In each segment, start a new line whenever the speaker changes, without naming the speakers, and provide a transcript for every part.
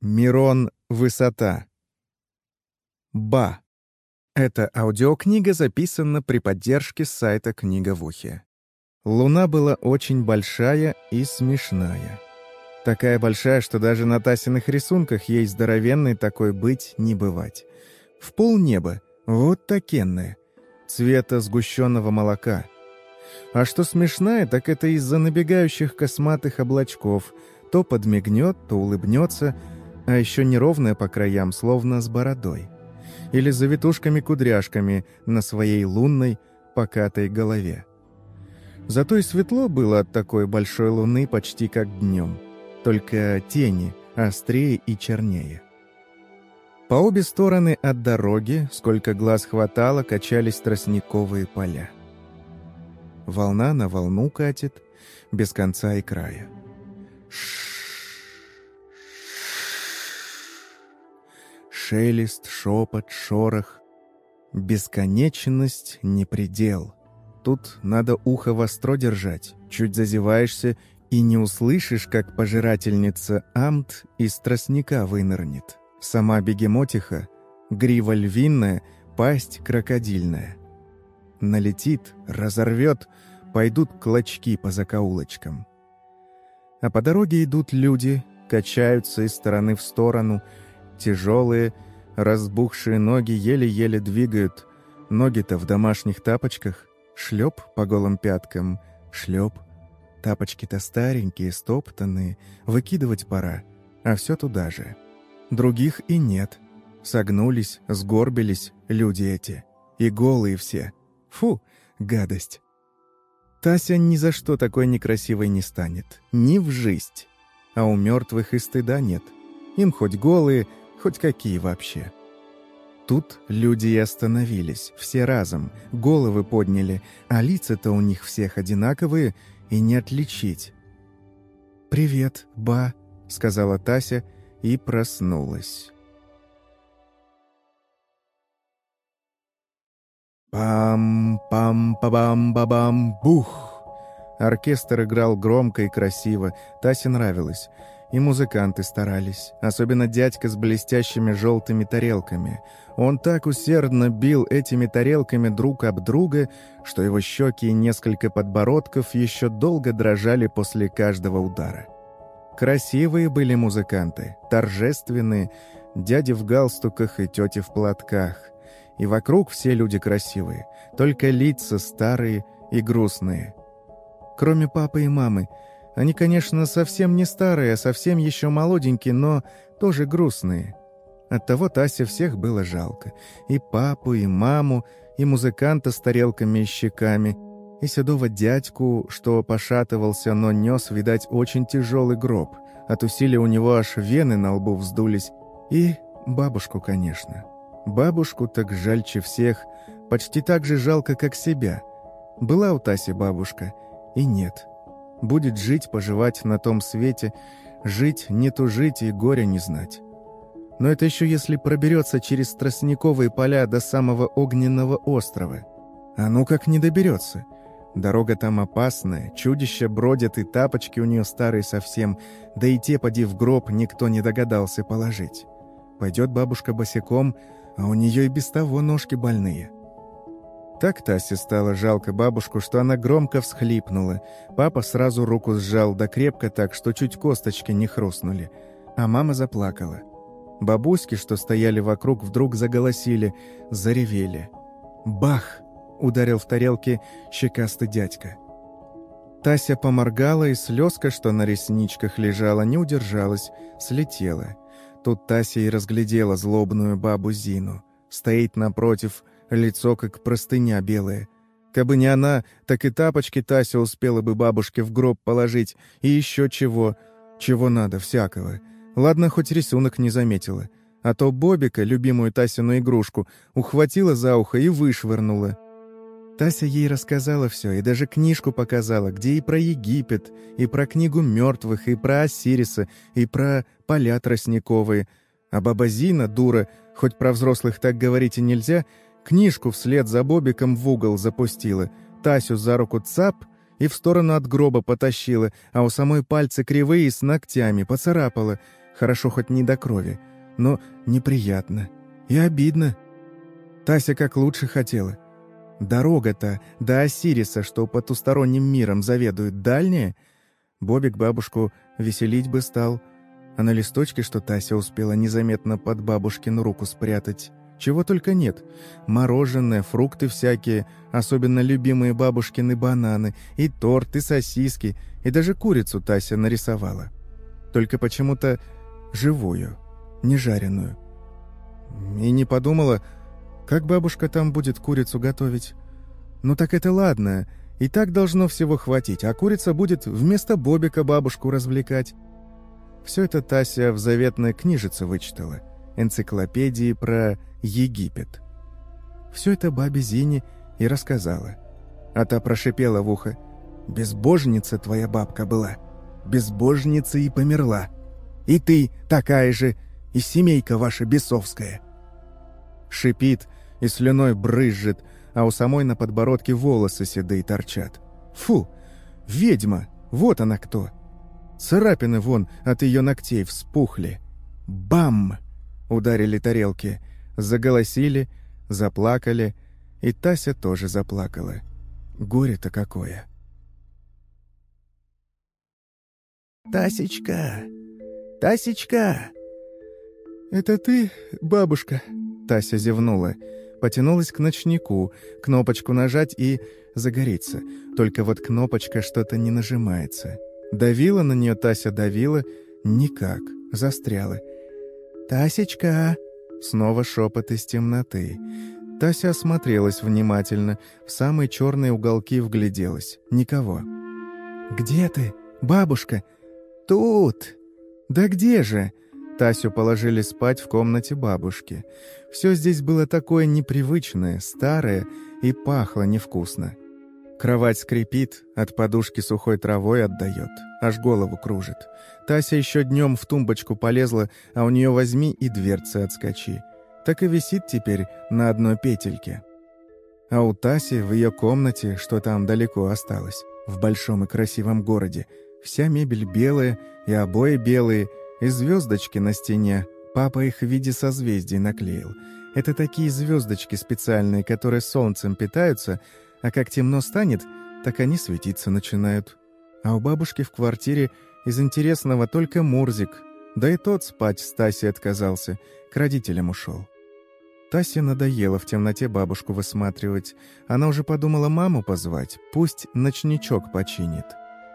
Мирон «Высота». Ба. Эта аудиокнига записана при поддержке сайта «Книга в ухе». Луна была очень большая и смешная. Такая большая, что даже на Тасиных рисунках ей здоровенной такой быть не бывать. В полнеба, вот такенная, цвета сгущенного молока. А что смешная, так это из-за набегающих косматых облачков. То подмигнет, то улыбнется — а еще неровная по краям, словно с бородой. Или завитушками-кудряшками на своей лунной, покатой голове. Зато и светло было от такой большой луны почти как днем. Только тени острее и чернее. По обе стороны от дороги, сколько глаз хватало, качались тростниковые поля. Волна на волну катит, без конца и края. Шелест, шепот, шорох. Бесконечность — не предел. Тут надо ухо востро держать. Чуть зазеваешься и не услышишь, как пожирательница Амт из тростника вынырнет. Сама бегемотиха, грива львиная, пасть крокодильная. Налетит, разорвет, пойдут клочки по закоулочкам. А по дороге идут люди, качаются из стороны в сторону — Тяжелые, разбухшие ноги еле-еле двигают. Ноги-то в домашних тапочках. Шлеп по голым пяткам. Шлеп. Тапочки-то старенькие, стоптанные. Выкидывать пора. А все туда же. Других и нет. Согнулись, сгорбились люди эти. И голые все. Фу, гадость. Тася ни за что такой некрасивой не станет. Ни в жизнь. А у мертвых и стыда нет. Им хоть голые, Хоть какие вообще. Тут люди и остановились, все разом, головы подняли, а лица-то у них всех одинаковые и не отличить. «Привет, ба», — сказала Тася и проснулась. Пам-пам-па-бам-ба-бам-бух! Оркестр играл громко и красиво, Тасе нравилось — и музыканты старались, особенно дядька с блестящими желтыми тарелками. Он так усердно бил этими тарелками друг об друга, что его щеки и несколько подбородков еще долго дрожали после каждого удара. Красивые были музыканты, торжественные, дяди в галстуках и тети в платках. И вокруг все люди красивые, только лица старые и грустные. Кроме папы и мамы — они, конечно, совсем не старые, а совсем еще молоденькие, но тоже грустные. Оттого Тасе всех было жалко. И папу, и маму, и музыканта с тарелками и щеками, и седого дядьку, что пошатывался, но нес, видать, очень тяжелый гроб. От усилия у него аж вены на лбу вздулись. И бабушку, конечно. Бабушку так жальче всех, почти так же жалко, как себя. Была у Таси бабушка, и нет. Будет жить, поживать на том свете, жить, не тужить и горя не знать. Но это еще если проберется через тростниковые поля до самого огненного острова. А ну как не доберется. Дорога там опасная, чудища бродят и тапочки у нее старые совсем, да и те, поди в гроб, никто не догадался положить. Пойдет бабушка босиком, а у нее и без того ножки больные. Так Тасе стало жалко бабушку, что она громко всхлипнула. Папа сразу руку сжал, да крепко так, что чуть косточки не хрустнули. А мама заплакала. Бабуськи, что стояли вокруг, вдруг заголосили, заревели. «Бах!» — ударил в тарелке щекастый дядька. Тася поморгала, и слезка, что на ресничках лежала, не удержалась, слетела. Тут Тася и разглядела злобную бабу Зину. Стоит напротив, лицо как простыня белая. Кабы не она, так и тапочки Тася успела бы бабушке в гроб положить, и еще чего, чего надо, всякого. Ладно, хоть рисунок не заметила. А то Бобика, любимую Тасину игрушку, ухватила за ухо и вышвырнула. Тася ей рассказала все, и даже книжку показала, где и про Египет, и про книгу мертвых, и про Осириса, и про поля тростниковые. А баба Зина, дура, хоть про взрослых так говорить и нельзя, — Книжку вслед за Бобиком в угол запустила, Тасю за руку цап и в сторону от гроба потащила, а у самой пальцы кривые с ногтями поцарапала. Хорошо хоть не до крови, но неприятно. И обидно. Тася как лучше хотела. Дорога-то до Осириса, что потусторонним миром заведует, дальняя. Бобик бабушку веселить бы стал, а на листочке, что Тася успела незаметно под бабушкину руку спрятать, чего только нет. Мороженое, фрукты всякие, особенно любимые бабушкины бананы, и торт, и сосиски, и даже курицу Тася нарисовала. Только почему-то живую, не жареную. И не подумала, как бабушка там будет курицу готовить. Ну так это ладно, и так должно всего хватить, а курица будет вместо Бобика бабушку развлекать. Все это Тася в заветной книжице вычитала, энциклопедии про Египет. Все это бабе Зине и рассказала. А та прошипела в ухо. «Безбожница твоя бабка была. Безбожница и померла. И ты такая же, и семейка ваша бесовская». Шипит и слюной брызжет, а у самой на подбородке волосы седые торчат. «Фу! Ведьма! Вот она кто!» Царапины вон от ее ногтей вспухли. «Бам!» — ударили тарелки — Заголосили, заплакали, и Тася тоже заплакала. Горе-то какое! «Тасечка! Тасечка!» «Это ты, бабушка?» Тася зевнула. Потянулась к ночнику, кнопочку нажать и загорится. Только вот кнопочка что-то не нажимается. Давила на нее Тася, давила. Никак. Застряла. «Тасечка!» Снова шепот из темноты. Тася осмотрелась внимательно, в самые черные уголки вгляделась. Никого. «Где ты, бабушка?» «Тут!» «Да где же?» Тасю положили спать в комнате бабушки. Все здесь было такое непривычное, старое и пахло невкусно. Кровать скрипит, от подушки сухой травой отдает, аж голову кружит. Тася еще днем в тумбочку полезла, а у нее возьми и дверцы отскочи. Так и висит теперь на одной петельке. А у Таси в ее комнате, что там далеко осталось, в большом и красивом городе, вся мебель белая, и обои белые, и звездочки на стене. Папа их в виде созвездий наклеил. Это такие звездочки специальные, которые солнцем питаются, а как темно станет, так они светиться начинают. А у бабушки в квартире из интересного только Мурзик, да и тот спать Стаси отказался, к родителям ушел. Тасе надоело в темноте бабушку высматривать. Она уже подумала маму позвать, пусть ночничок починит.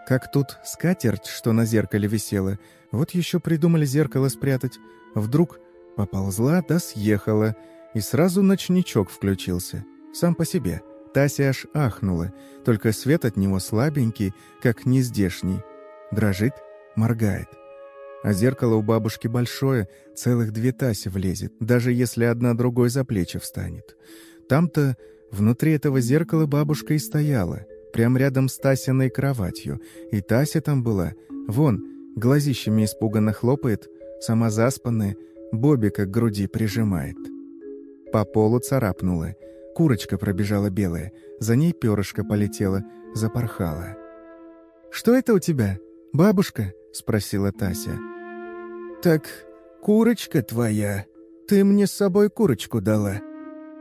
Как тут скатерть, что на зеркале висела, вот еще придумали зеркало спрятать. Вдруг поползла да съехала, и сразу ночничок включился, сам по себе — Тася аж ахнула, только свет от него слабенький, как нездешний. Дрожит, моргает. А зеркало у бабушки большое, целых две Таси влезет, даже если одна другой за плечи встанет. Там-то внутри этого зеркала бабушка и стояла, прямо рядом с Тасиной кроватью, и Тася там была, вон, глазищами испуганно хлопает, сама заспанная, Бобика к груди прижимает. По полу царапнула — Курочка пробежала белая, за ней перышко полетело, запорхало. «Что это у тебя, бабушка?» — спросила Тася. «Так курочка твоя. Ты мне с собой курочку дала».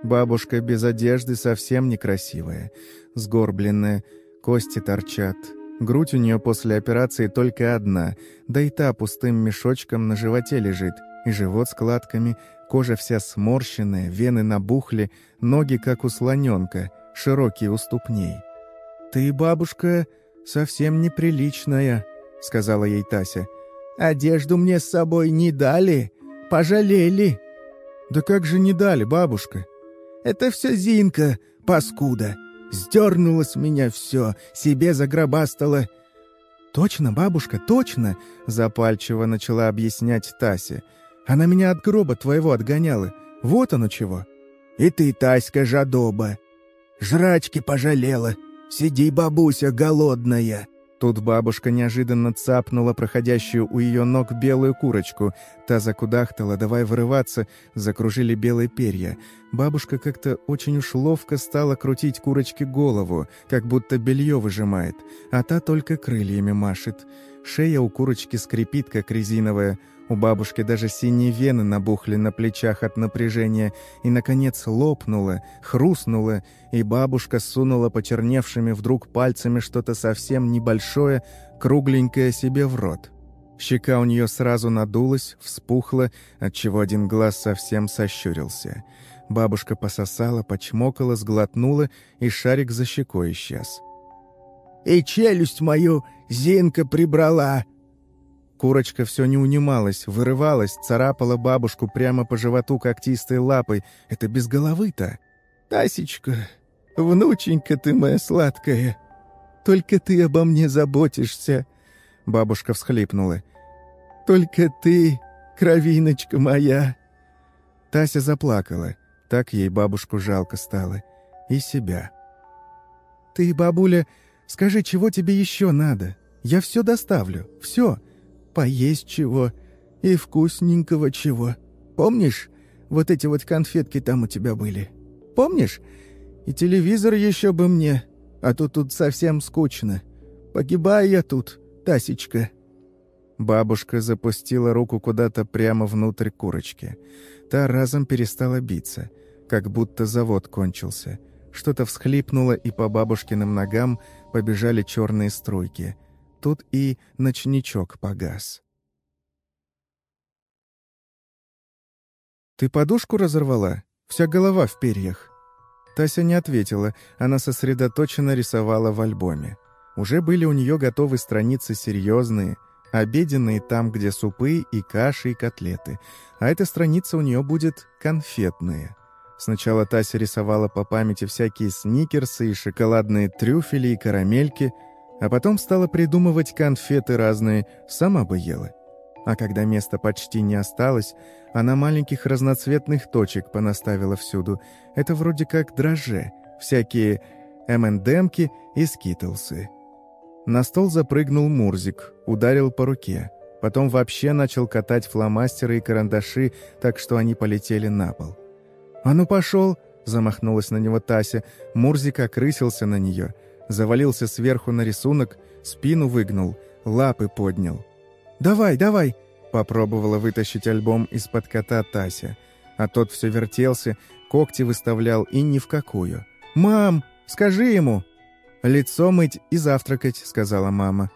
Бабушка без одежды совсем некрасивая, сгорбленная, кости торчат. Грудь у нее после операции только одна, да и та пустым мешочком на животе лежит, и живот складками, Кожа вся сморщенная, вены набухли, ноги как у слоненка, широкие у ступней. «Ты, бабушка, совсем неприличная», — сказала ей Тася. «Одежду мне с собой не дали, пожалели». «Да как же не дали, бабушка?» «Это все Зинка, паскуда. Сдернула с меня все, себе загробастала». «Точно, бабушка, точно!» — запальчиво начала объяснять Тася. Она меня от гроба твоего отгоняла. Вот оно чего. И ты, Таська, жадоба. Жрачки пожалела. Сиди, бабуся, голодная. Тут бабушка неожиданно цапнула проходящую у ее ног белую курочку. Та закудахтала, давай вырываться, закружили белые перья. Бабушка как-то очень уж ловко стала крутить курочке голову, как будто белье выжимает, а та только крыльями машет. Шея у курочки скрипит, как резиновая, У бабушки даже синие вены набухли на плечах от напряжения и, наконец, лопнуло, хрустнуло, и бабушка сунула почерневшими вдруг пальцами что-то совсем небольшое, кругленькое себе в рот. Щека у нее сразу надулась, вспухла, отчего один глаз совсем сощурился. Бабушка пососала, почмокала, сглотнула, и шарик за щекой исчез.
«И челюсть мою Зинка прибрала!»
Курочка все не унималась, вырывалась, царапала бабушку прямо по животу когтистой лапой. Это без головы-то.
«Тасечка, внученька ты моя сладкая, только ты обо мне заботишься!»
Бабушка всхлипнула.
«Только ты, кровиночка моя!»
Тася заплакала. Так ей бабушку жалко стало. И себя. «Ты, бабуля, скажи, чего тебе еще надо? Я все доставлю, все!»
Поесть чего и вкусненького чего. Помнишь, вот эти вот конфетки там у тебя были? Помнишь? И телевизор еще бы мне, а то тут совсем скучно. Погибаю я тут, Тасечка».
Бабушка запустила руку куда-то прямо внутрь курочки. Та разом перестала биться, как будто завод кончился. Что-то всхлипнуло, и по бабушкиным ногам побежали черные струйки. Тут и ночничок погас. «Ты подушку разорвала? Вся голова в перьях». Тася не ответила, она сосредоточенно рисовала в альбоме. Уже были у нее готовы страницы серьезные, обеденные там, где супы и каши и котлеты, а эта страница у нее будет конфетная. Сначала Тася рисовала по памяти всякие сникерсы и шоколадные трюфели и карамельки — а потом стала придумывать конфеты разные, сама бы ела. А когда места почти не осталось, она маленьких разноцветных точек понаставила всюду. Это вроде как дрожже, всякие МНДМки и скитлсы. На стол запрыгнул Мурзик, ударил по руке. Потом вообще начал катать фломастеры и карандаши, так что они полетели на пол. «А ну пошел!» — замахнулась на него Тася. Мурзик окрысился на нее — завалился сверху на рисунок, спину выгнул, лапы поднял. «Давай, давай!» — попробовала вытащить альбом из-под кота Тася. А тот все вертелся, когти выставлял и ни в какую. «Мам, скажи ему!» «Лицо мыть и завтракать», — сказала мама.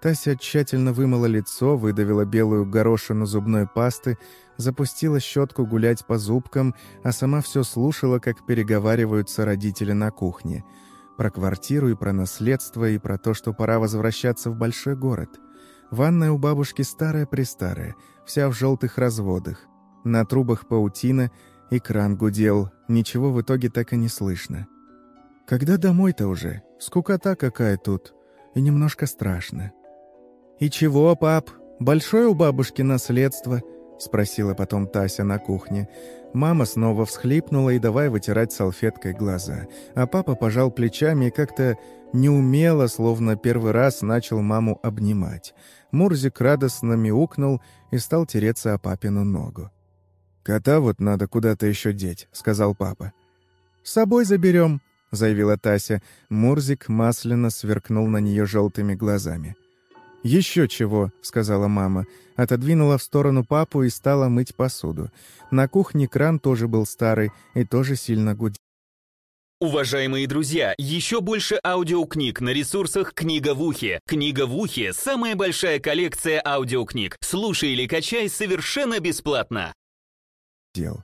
Тася тщательно вымыла лицо, выдавила белую горошину зубной пасты, запустила щетку гулять по зубкам, а сама все слушала, как переговариваются родители на кухне — про квартиру и про наследство, и про то, что пора возвращаться в большой город. Ванная у бабушки старая-престарая, вся в желтых разводах. На трубах паутина, экран гудел, ничего в итоге так и не слышно. Когда домой-то уже? Скукота какая тут. И немножко страшно. «И чего, пап? Большое у бабушки наследство?» — спросила потом Тася на кухне. Мама снова всхлипнула и давай вытирать салфеткой глаза. А папа пожал плечами и как-то неумело, словно первый раз начал маму обнимать. Мурзик радостно мяукнул и стал тереться о папину ногу. «Кота вот надо куда-то еще деть», — сказал папа. «С собой заберем», — заявила Тася. Мурзик масляно сверкнул на нее желтыми глазами. «Еще чего», — сказала мама. Отодвинула в сторону папу и стала мыть посуду. На кухне кран тоже был старый и тоже сильно гудел.
Уважаемые друзья, еще больше аудиокниг на ресурсах «Книга в ухе». «Книга в ухе» — самая большая коллекция аудиокниг. Слушай или качай совершенно бесплатно.
Дел.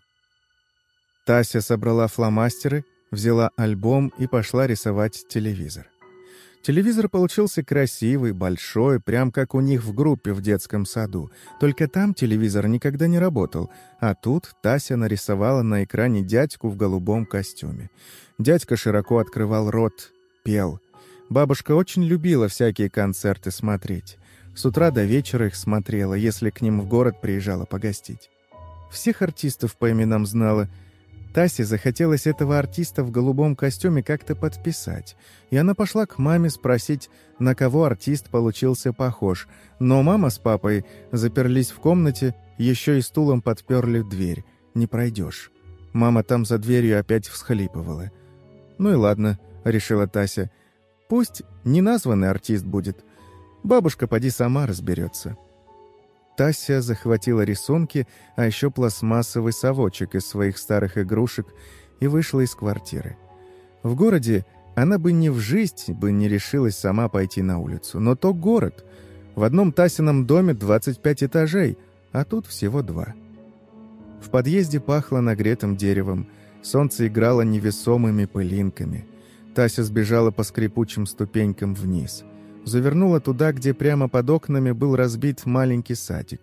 Тася собрала фломастеры, взяла альбом и пошла рисовать телевизор. Телевизор получился красивый, большой, прям как у них в группе в детском саду. Только там телевизор никогда не работал, а тут Тася нарисовала на экране дядьку в голубом костюме. Дядька широко открывал рот, пел. Бабушка очень любила всякие концерты смотреть. С утра до вечера их смотрела, если к ним в город приезжала погостить. Всех артистов по именам знала — Тасе захотелось этого артиста в голубом костюме как-то подписать, и она пошла к маме спросить, на кого артист получился похож, но мама с папой заперлись в комнате, еще и стулом подперли дверь. «Не пройдешь». Мама там за дверью опять всхлипывала. «Ну и ладно», — решила Тася. «Пусть неназванный артист будет. Бабушка поди сама разберется». Тася захватила рисунки, а еще пластмассовый совочек из своих старых игрушек и вышла из квартиры. В городе она бы ни в жизнь бы не решилась сама пойти на улицу. Но то город. В одном Тасином доме 25 этажей, а тут всего два. В подъезде пахло нагретым деревом. Солнце играло невесомыми пылинками. Тася сбежала по скрипучим ступенькам вниз. Завернула туда, где прямо под окнами был разбит маленький садик.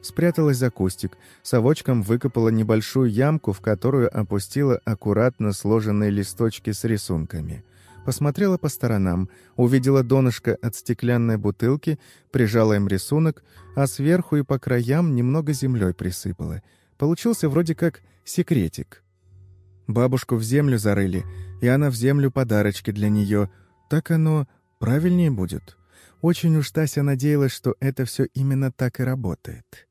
Спряталась за кустик, совочком выкопала небольшую ямку, в которую опустила аккуратно сложенные листочки с рисунками. Посмотрела по сторонам, увидела донышко от стеклянной бутылки, прижала им рисунок, а сверху и по краям немного землей присыпала. Получился вроде как секретик. Бабушку в землю зарыли, и она в землю подарочки для нее. Так оно правильнее будет. Очень уж Тася надеялась, что это все именно так и работает.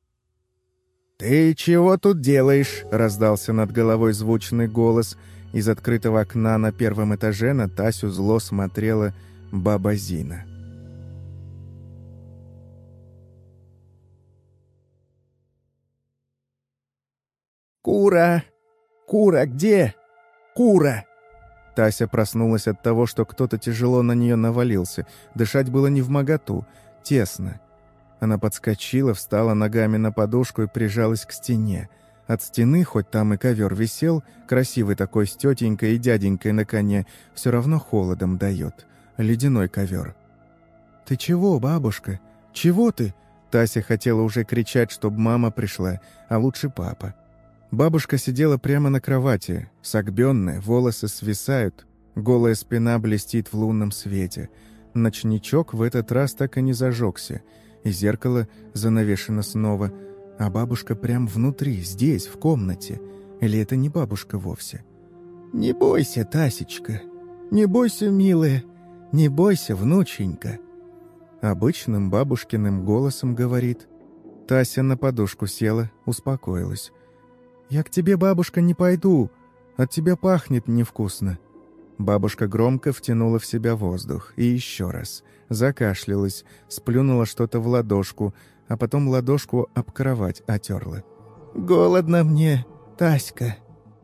«Ты чего тут делаешь?» — раздался над головой звучный голос. Из открытого окна на первом этаже на Тасю зло смотрела баба Зина.
«Кура! Кура, где? Кура!»
Тася проснулась от того, что кто-то тяжело на нее навалился. Дышать было не в моготу, тесно. Она подскочила, встала ногами на подушку и прижалась к стене. От стены, хоть там и ковер висел, красивый такой с тетенькой и дяденькой на коне, все равно холодом дает. Ледяной ковер. «Ты чего, бабушка? Чего ты?» Тася хотела уже кричать, чтобы мама пришла, а лучше папа. Бабушка сидела прямо на кровати, согбенная, волосы свисают, голая спина блестит в лунном свете. Ночничок в этот раз так и не зажегся — и зеркало занавешено снова, а бабушка прям внутри, здесь, в комнате. Или это не бабушка вовсе?
«Не бойся, Тасечка, не бойся, милая, не бойся, внученька».
Обычным бабушкиным голосом говорит. Тася на подушку села, успокоилась. «Я к тебе, бабушка, не пойду. От тебя пахнет невкусно». Бабушка громко втянула в себя воздух. И еще раз. Закашлялась, сплюнула что-то в ладошку, а потом ладошку об кровать отерла.
«Голодно мне, Таська.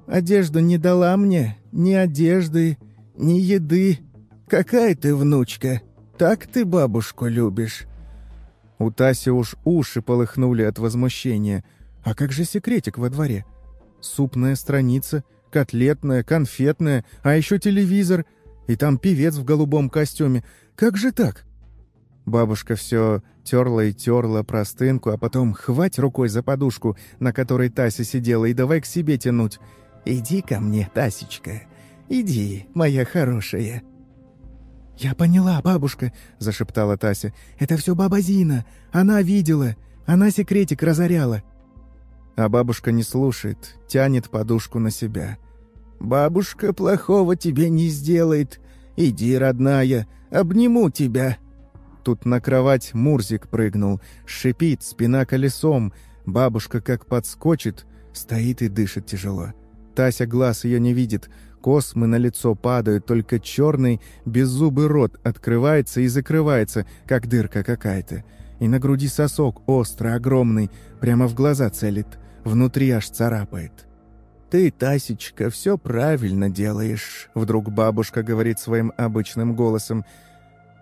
Одежду не дала мне, ни одежды, ни еды. Какая ты внучка? Так ты бабушку любишь?»
У Таси уж уши полыхнули от возмущения. «А как же секретик во дворе? Супная страница, котлетная, конфетная, а еще телевизор, и там певец в голубом костюме. Как же так?» Бабушка все терла и терла простынку, а потом хвать рукой за подушку, на которой Тася сидела, и давай к себе тянуть.
«Иди ко мне, Тасечка, иди, моя хорошая».
«Я поняла, бабушка», — зашептала Тася. «Это все баба Зина. Она видела. Она секретик разоряла». А бабушка не слушает, тянет подушку на себя.
«Бабушка плохого тебе не сделает. Иди, родная, обниму тебя».
Тут на кровать Мурзик прыгнул, шипит, спина колесом. Бабушка как подскочит, стоит и дышит тяжело. Тася глаз ее не видит, космы на лицо падают, только черный беззубый рот открывается и закрывается, как дырка какая-то. И на груди сосок острый, огромный, прямо в глаза целит, внутри аж царапает.
«Ты, Тасечка, все правильно делаешь», — вдруг бабушка говорит своим обычным голосом.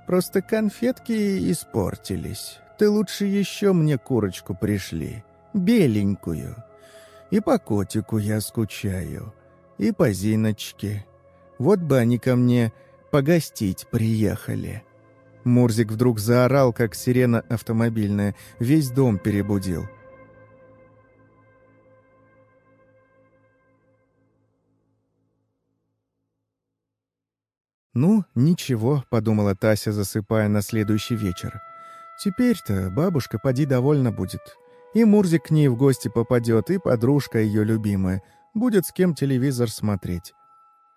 «Просто конфетки испортились. Ты лучше еще мне курочку пришли, беленькую. И по котику я скучаю, и по Зиночке. Вот бы они ко мне погостить приехали».
Мурзик вдруг заорал, как сирена автомобильная, весь дом перебудил. «Ну, ничего», — подумала Тася, засыпая на следующий вечер. «Теперь-то бабушка поди довольна будет. И Мурзик к ней в гости попадет, и подружка ее любимая. Будет с кем телевизор смотреть».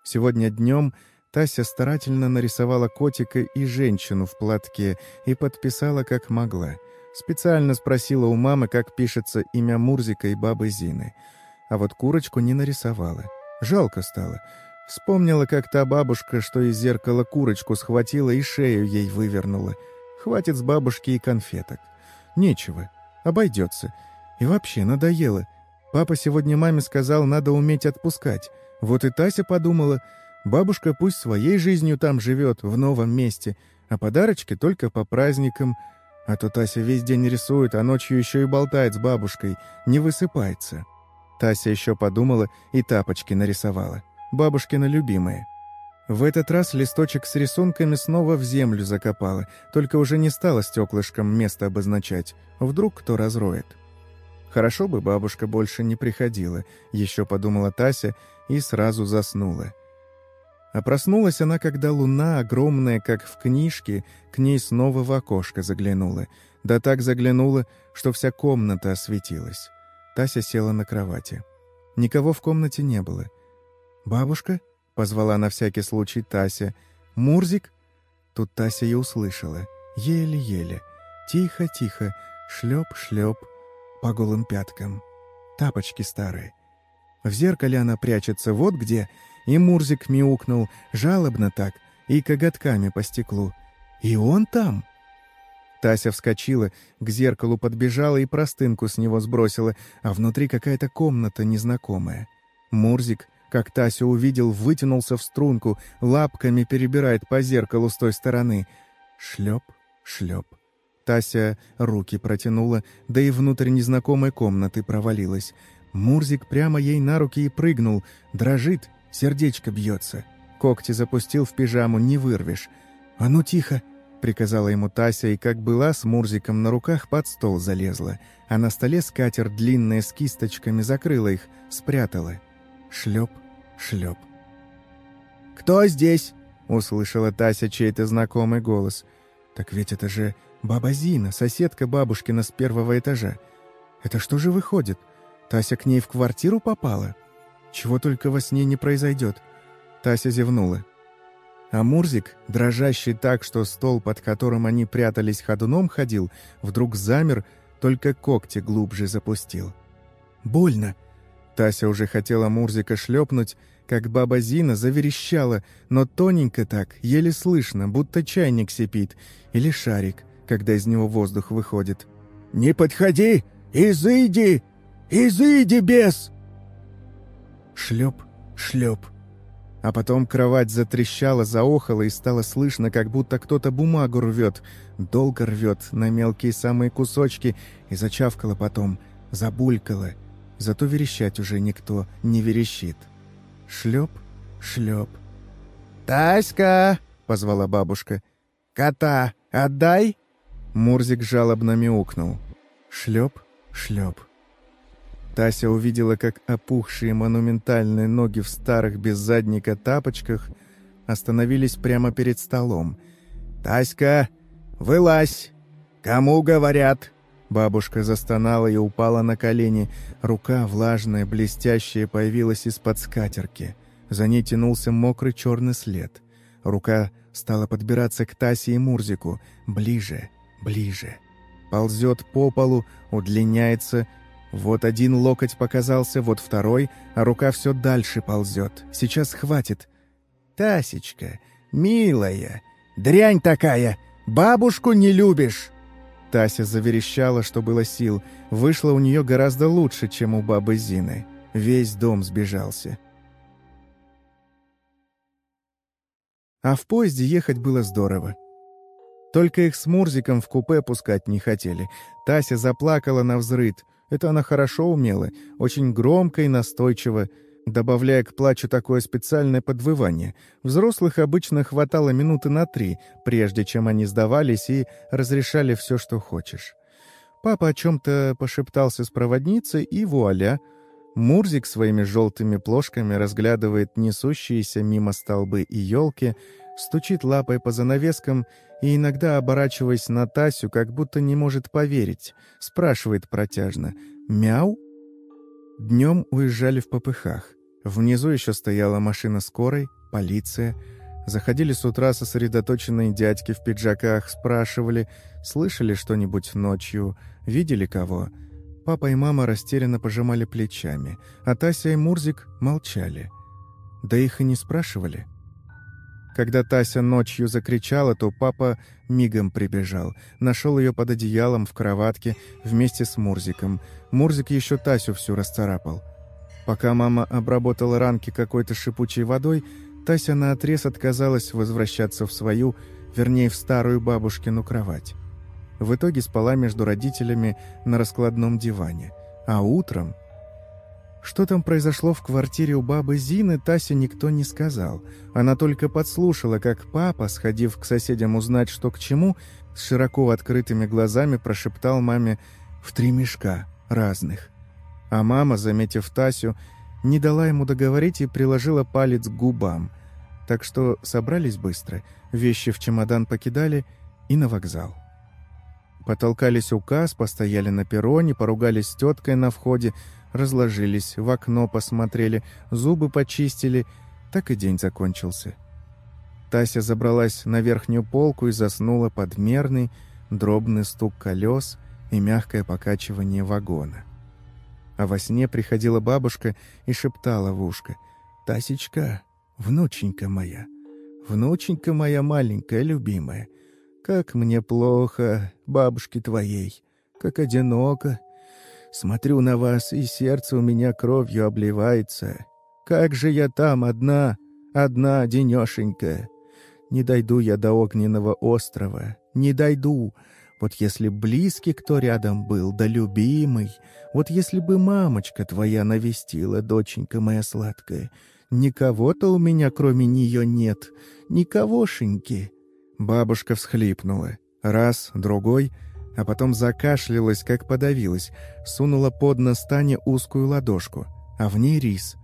Сегодня днем Тася старательно нарисовала котика и женщину в платке и подписала как могла. Специально спросила у мамы, как пишется имя Мурзика и бабы Зины. А вот курочку не нарисовала. Жалко стало — Вспомнила, как та бабушка, что из зеркала курочку схватила и шею ей вывернула. Хватит с бабушки и конфеток. Нечего. Обойдется. И вообще, надоело. Папа сегодня маме сказал, надо уметь отпускать. Вот и Тася подумала, бабушка пусть своей жизнью там живет, в новом месте, а подарочки только по праздникам. А то Тася весь день рисует, а ночью еще и болтает с бабушкой, не высыпается. Тася еще подумала и тапочки нарисовала. Бабушкина любимые. В этот раз листочек с рисунками снова в землю закопала, только уже не стала стеклышком место обозначать. Вдруг кто разроет. Хорошо бы бабушка больше не приходила, еще подумала Тася и сразу заснула. А проснулась она, когда луна, огромная, как в книжке, к ней снова в окошко заглянула. Да так заглянула, что вся комната осветилась. Тася села на кровати. Никого в комнате не было. «Бабушка?» — позвала на всякий случай Тася. «Мурзик?» Тут Тася и услышала. Еле-еле. Тихо-тихо. Шлеп-шлеп. По голым пяткам. Тапочки старые. В зеркале она прячется вот где. И Мурзик мяукнул. Жалобно так. И коготками по стеклу. И он там. Тася вскочила, к зеркалу подбежала и простынку с него сбросила, а внутри какая-то комната незнакомая. Мурзик, как Тася увидел, вытянулся в струнку, лапками перебирает по зеркалу с той стороны. Шлеп, шлеп. Тася руки протянула, да и внутрь незнакомой комнаты провалилась. Мурзик прямо ей на руки и прыгнул. Дрожит, сердечко бьется. Когти запустил в пижаму, не вырвешь. «А ну тихо!» — приказала ему Тася, и как была с Мурзиком на руках под стол залезла. А на столе скатер длинная с кисточками закрыла их, спрятала. Шлеп, шлеп. «Кто здесь?» — услышала Тася чей-то знакомый голос. «Так ведь это же баба Зина, соседка бабушкина с первого этажа. Это что же выходит? Тася к ней в квартиру попала? Чего только во сне не произойдет?» Тася зевнула. А Мурзик, дрожащий так, что стол, под которым они прятались ходуном, ходил, вдруг замер, только когти глубже запустил. «Больно!» Тася уже хотела Мурзика шлепнуть, как баба Зина заверещала, но тоненько так, еле слышно, будто чайник сипит, или шарик, когда из него воздух выходит. «Не подходи! Изыди! Изыди, бес!» Шлеп, шлеп. А потом кровать затрещала, заохала, и стало слышно, как будто кто-то бумагу рвет, долго рвет на мелкие самые кусочки, и зачавкала потом, забулькала. Зато верещать уже никто не верещит. Шлеп, шлеп. «Таська!» — позвала бабушка. «Кота отдай!» Мурзик жалобно мяукнул. Шлеп, шлеп. Тася увидела, как опухшие монументальные ноги в старых без задника тапочках остановились прямо перед столом. «Таська, вылазь! Кому говорят?» Бабушка застонала и упала на колени. Рука, влажная, блестящая, появилась из-под скатерки. За ней тянулся мокрый черный след. Рука стала подбираться к Тасе и Мурзику. Ближе, ближе. Ползет по полу, удлиняется. Вот один локоть показался, вот второй, а рука все дальше ползет. Сейчас хватит. «Тасечка, милая, дрянь такая, бабушку не любишь!» Тася заверещала, что было сил. Вышло у нее гораздо лучше, чем у бабы Зины. Весь дом сбежался. А в поезде ехать было здорово. Только их с Мурзиком в купе пускать не хотели. Тася заплакала на взрыд. Это она хорошо умела, очень громко и настойчиво добавляя к плачу такое специальное подвывание. Взрослых обычно хватало минуты на три, прежде чем они сдавались и разрешали все, что хочешь. Папа о чем-то пошептался с проводницей, и вуаля! Мурзик своими желтыми плошками разглядывает несущиеся мимо столбы и елки, стучит лапой по занавескам и, иногда оборачиваясь на Тасю, как будто не может поверить, спрашивает протяжно «Мяу?» Днем уезжали в попыхах. Внизу еще стояла машина скорой, полиция. Заходили с утра сосредоточенные дядьки в пиджаках, спрашивали, слышали что-нибудь ночью, видели кого. Папа и мама растерянно пожимали плечами, а Тася и Мурзик молчали. Да их и не спрашивали. Когда Тася ночью закричала, то папа мигом прибежал. Нашел ее под одеялом в кроватке вместе с Мурзиком. Мурзик еще Тасю всю расцарапал. Пока мама обработала ранки какой-то шипучей водой, Тася наотрез отказалась возвращаться в свою, вернее, в старую бабушкину кровать. В итоге спала между родителями на раскладном диване. А утром что там произошло в квартире у бабы Зины, Тася никто не сказал. Она только подслушала, как папа, сходив к соседям узнать, что к чему, с широко открытыми глазами прошептал маме «в три мешка разных». А мама, заметив Тасю, не дала ему договорить и приложила палец к губам. Так что собрались быстро, вещи в чемодан покидали и на вокзал. Потолкались указ, постояли на перроне, поругались с теткой на входе, разложились, в окно посмотрели, зубы почистили. Так и день закончился. Тася забралась на верхнюю полку и заснула под мерный, дробный стук колес и мягкое покачивание вагона. А во сне приходила бабушка и шептала в ушко. «Тасечка, внученька моя, внученька моя маленькая, любимая, как мне плохо, бабушке твоей, как одиноко, Смотрю на вас, и сердце у меня кровью обливается. Как же я там одна, одна, денешенька. Не дойду я до огненного острова, не дойду. Вот если близкий кто рядом был, да любимый, вот если бы мамочка твоя навестила, доченька моя сладкая, никого-то у меня кроме нее нет, никогошеньки. Бабушка всхлипнула. Раз, другой — а потом закашлялась, как подавилась, сунула под нос узкую ладошку, а в ней рис.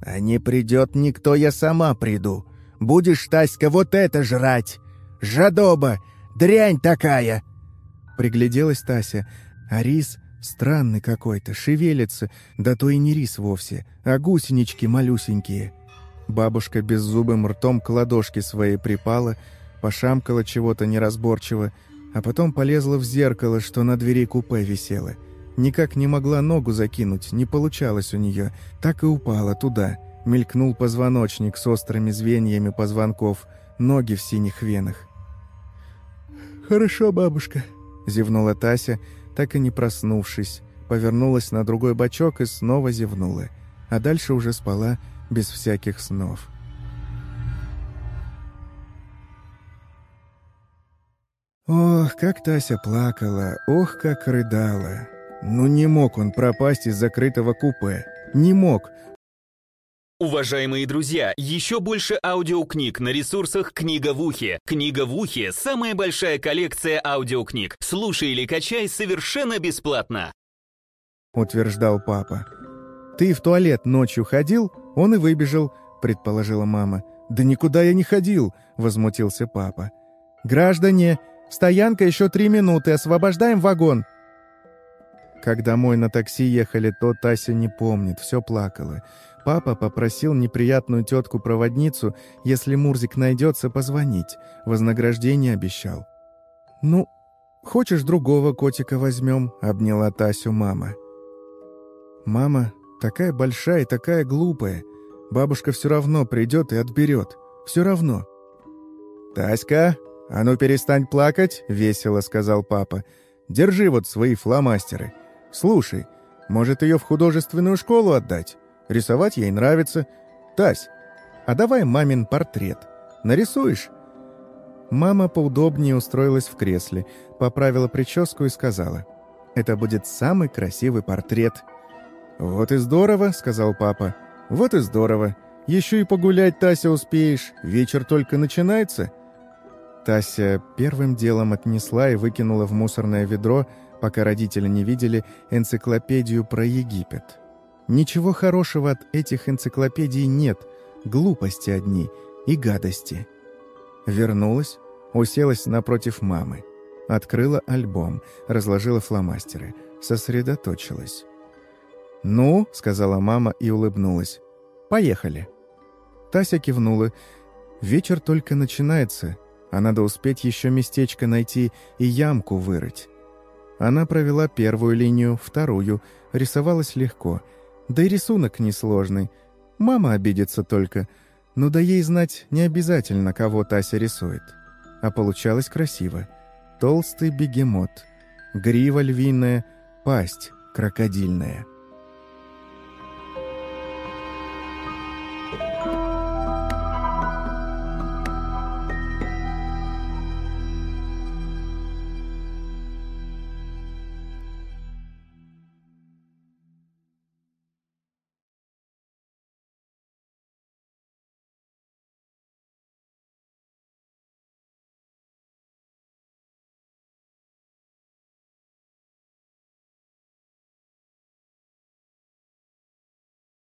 «А не придет никто, я сама приду. Будешь, Таська, вот это жрать! Жадоба! Дрянь такая!» Пригляделась Тася, а рис странный какой-то, шевелится, да то и не рис вовсе, а гусенички малюсенькие. Бабушка беззубым ртом к ладошке своей припала, пошамкала чего-то неразборчиво, а потом полезла в зеркало, что на двери купе висело. Никак не могла ногу закинуть, не получалось у нее. Так и упала туда. Мелькнул позвоночник с острыми звеньями позвонков, ноги в синих венах.
«Хорошо, бабушка», —
зевнула Тася, так и не проснувшись. Повернулась на другой бочок и снова зевнула. А дальше уже спала без всяких снов. Ох, как Тася плакала, ох, как рыдала. Ну не мог он пропасть из закрытого купе. Не мог.
Уважаемые друзья, еще больше аудиокниг на ресурсах «Книга в ухе». «Книга в ухе» — самая большая коллекция аудиокниг. Слушай или качай совершенно бесплатно.
Утверждал папа. «Ты в туалет ночью ходил? Он и выбежал», — предположила мама. «Да никуда я не ходил», — возмутился папа. «Граждане, Стоянка еще три минуты, освобождаем вагон!» Как домой на такси ехали, то Тася не помнит, все плакала. Папа попросил неприятную тетку-проводницу, если Мурзик найдется, позвонить. Вознаграждение обещал. «Ну, хочешь другого котика возьмем?» — обняла Тасю мама. «Мама такая большая и такая глупая. Бабушка все равно придет и отберет. Все равно». «Таська, «А ну перестань плакать», — весело сказал папа. «Держи вот свои фломастеры. Слушай, может, ее в художественную школу отдать? Рисовать ей нравится. Тась, а давай мамин портрет. Нарисуешь?» Мама поудобнее устроилась в кресле, поправила прическу и сказала. «Это будет самый красивый портрет». «Вот и здорово», — сказал папа. «Вот и здорово. Еще и погулять, Тася, успеешь. Вечер только начинается». Тася первым делом отнесла и выкинула в мусорное ведро, пока родители не видели, энциклопедию про Египет. Ничего хорошего от этих энциклопедий нет, глупости одни и гадости. Вернулась, уселась напротив мамы. Открыла альбом, разложила фломастеры, сосредоточилась. «Ну», — сказала мама и улыбнулась, — «поехали». Тася кивнула. «Вечер только начинается, а надо успеть еще местечко найти и ямку вырыть. Она провела первую линию, вторую, рисовалась легко. Да и рисунок несложный. Мама обидится только. Ну да ей знать не обязательно, кого Тася рисует. А получалось красиво. Толстый бегемот, грива львиная, пасть крокодильная —